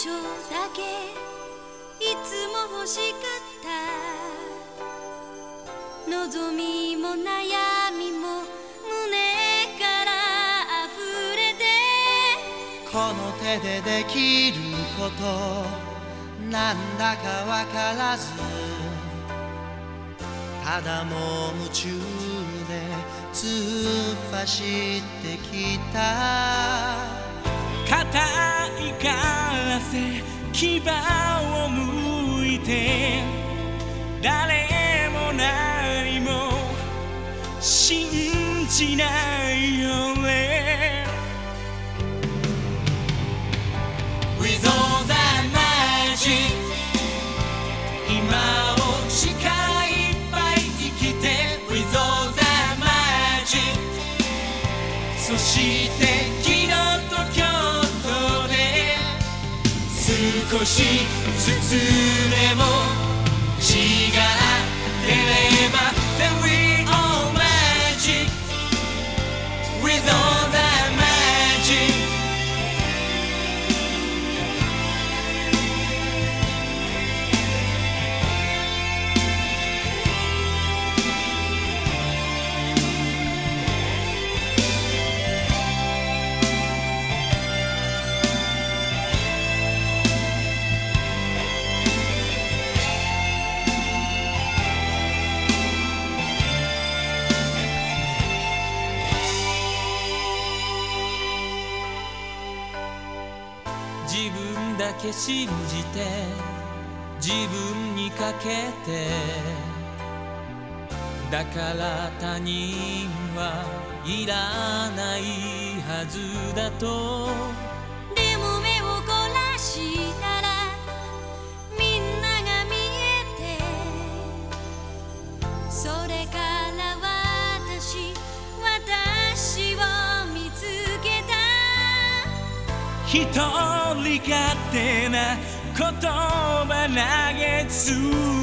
所だけいつも欲しかった。望みも悩みも胸から溢れて。この手でできることなんだかわからず。ただもう夢中で突っ走ってきた。硬いからせ牙を向いて誰も何も信じないよね With all that magic 今を力いっぱい生きて With all that magic そして少しずつでもだけ信じて自分にかけて。だから他人はいらないはずだと。一人勝手な言葉投げつ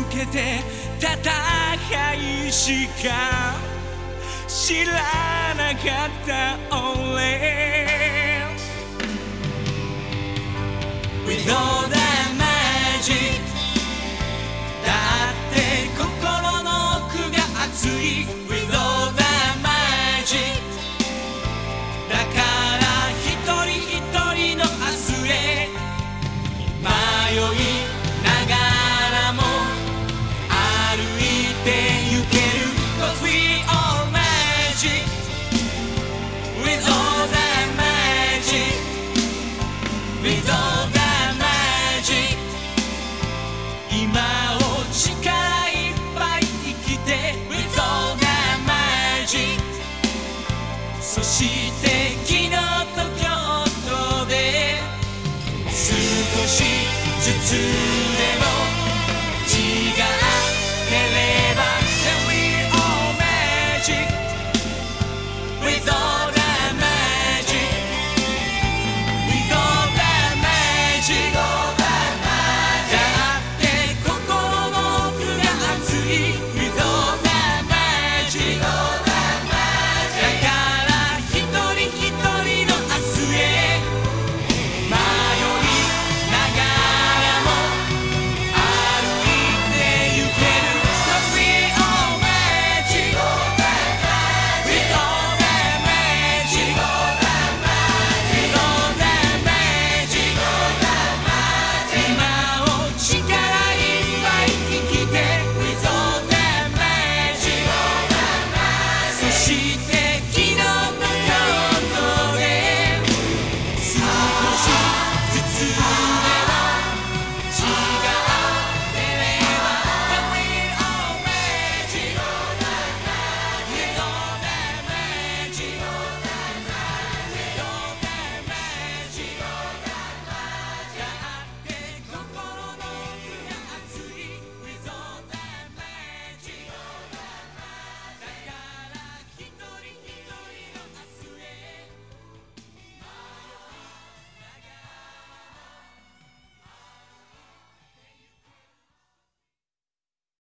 けて戦いしか知らなかった俺。With all that magic だって心の奥が熱い。